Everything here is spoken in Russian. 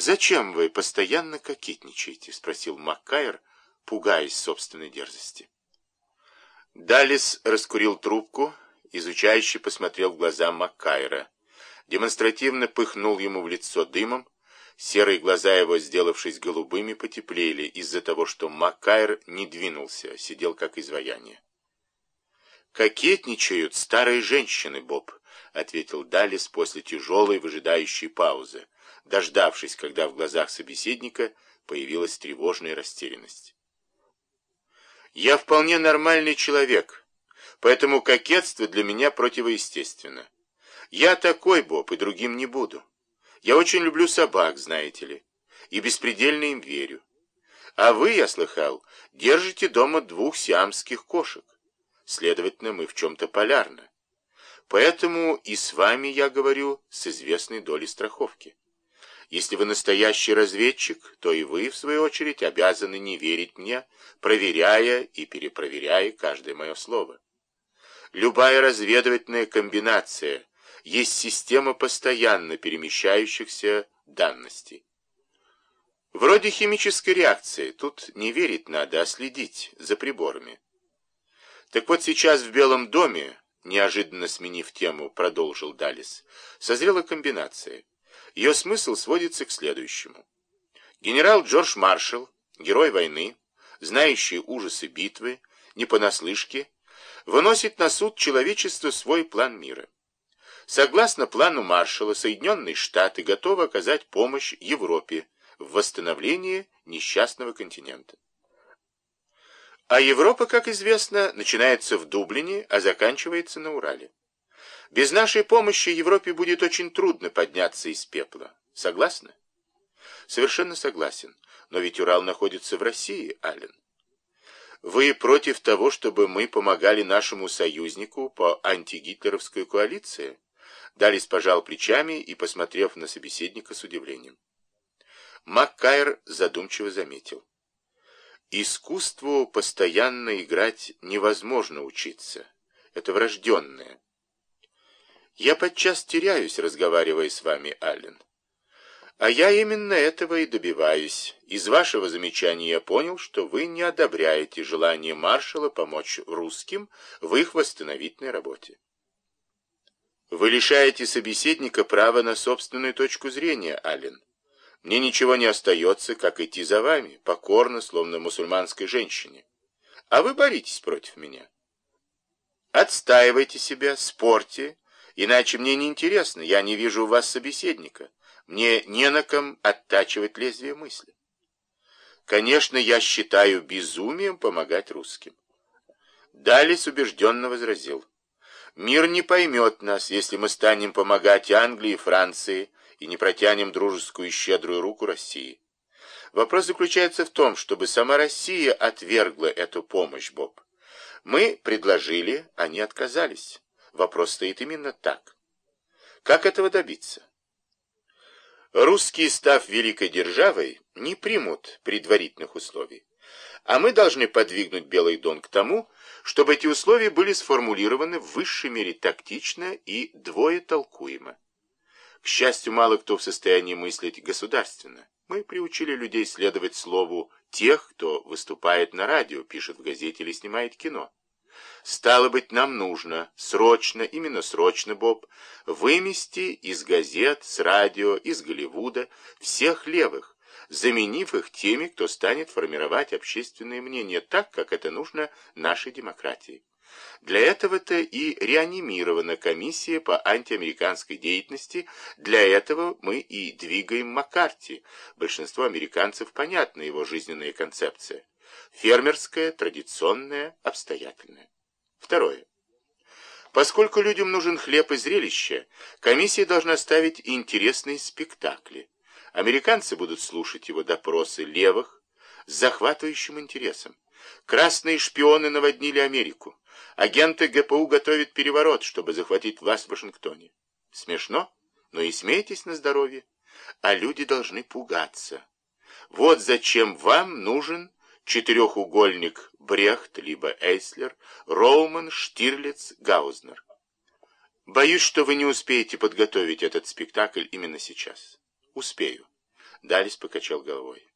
«Зачем вы постоянно кокетничаете?» — спросил Маккайр, пугаясь собственной дерзости. Далис раскурил трубку, изучающе посмотрел в глаза Маккайра, демонстративно пыхнул ему в лицо дымом, серые глаза его, сделавшись голубыми, потеплели из-за того, что Маккайр не двинулся, сидел как изваяние. «Кокетничают старые женщины, Боб», — ответил Далис после тяжелой выжидающей паузы, дождавшись, когда в глазах собеседника появилась тревожная растерянность. «Я вполне нормальный человек, поэтому кокетство для меня противоестественно. Я такой, Боб, и другим не буду. Я очень люблю собак, знаете ли, и беспредельно им верю. А вы, я слыхал, держите дома двух сиамских кошек. Следовательно, мы в чем-то полярны. Поэтому и с вами я говорю с известной долей страховки. Если вы настоящий разведчик, то и вы, в свою очередь, обязаны не верить мне, проверяя и перепроверяя каждое мое слово. Любая разведывательная комбинация есть система постоянно перемещающихся данностей. Вроде химической реакции, тут не верить надо, а следить за приборами. Так вот сейчас в Белом доме, неожиданно сменив тему, продолжил Далис, созрела комбинация. Ее смысл сводится к следующему. Генерал Джордж Маршалл, герой войны, знающий ужасы битвы, не понаслышке, выносит на суд человечества свой план мира. Согласно плану Маршалла, Соединенные Штаты готовы оказать помощь Европе в восстановлении несчастного континента. А Европа, как известно, начинается в Дублине, а заканчивается на Урале. Без нашей помощи Европе будет очень трудно подняться из пепла. Согласны? Совершенно согласен. Но ведь Урал находится в России, Аллен. Вы против того, чтобы мы помогали нашему союзнику по антигитлеровской коалиции? Далис пожал плечами и, посмотрев на собеседника с удивлением. Маккайр задумчиво заметил. Искусству постоянно играть невозможно учиться. Это врожденное. Я подчас теряюсь, разговаривая с вами, Аллен. А я именно этого и добиваюсь. Из вашего замечания я понял, что вы не одобряете желание маршала помочь русским в их восстановительной работе. Вы лишаете собеседника права на собственную точку зрения, Аллен. Мне ничего не остается, как идти за вами, покорно, словно мусульманской женщине. А вы боритесь против меня. Отстаивайте себя, спорьте, Иначе мне не интересно, я не вижу у вас собеседника. Мне не на ком оттачивать лезвие мысли. Конечно, я считаю безумием помогать русским. Далис убежденно возразил. Мир не поймет нас, если мы станем помогать Англии и Франции и не протянем дружескую и щедрую руку России. Вопрос заключается в том, чтобы сама Россия отвергла эту помощь, Боб. Мы предложили, они отказались. Вопрос стоит именно так. Как этого добиться? Русские, став великой державой, не примут предварительных условий. А мы должны подвигнуть Белый Дон к тому, чтобы эти условия были сформулированы в высшей мере тактично и двоетолкуемо. К счастью, мало кто в состоянии мыслить государственно. Мы приучили людей следовать слову тех, кто выступает на радио, пишет в газете или снимает кино. Стало быть, нам нужно, срочно, именно срочно, Боб, вымести из газет, с радио, из Голливуда всех левых, заменив их теми, кто станет формировать общественное мнение так, как это нужно нашей демократии. Для этого-то и реанимирована комиссия по антиамериканской деятельности, для этого мы и двигаем Маккарти. Большинство американцев понятна его жизненная концепция. Фермерская, традиционная, обстоятельная. Второе. Поскольку людям нужен хлеб и зрелище, комиссия должна ставить интересные спектакли. Американцы будут слушать его допросы левых с захватывающим интересом. Красные шпионы наводнили Америку. Агенты ГПУ готовят переворот, чтобы захватить власть в Вашингтоне. Смешно, но и смейтесь на здоровье. А люди должны пугаться. Вот зачем вам нужен четырехугольник Брехт, либо Эйслер, Роуман, Штирлиц, Гаузнер. Боюсь, что вы не успеете подготовить этот спектакль именно сейчас. Успею. Далис покачал головой.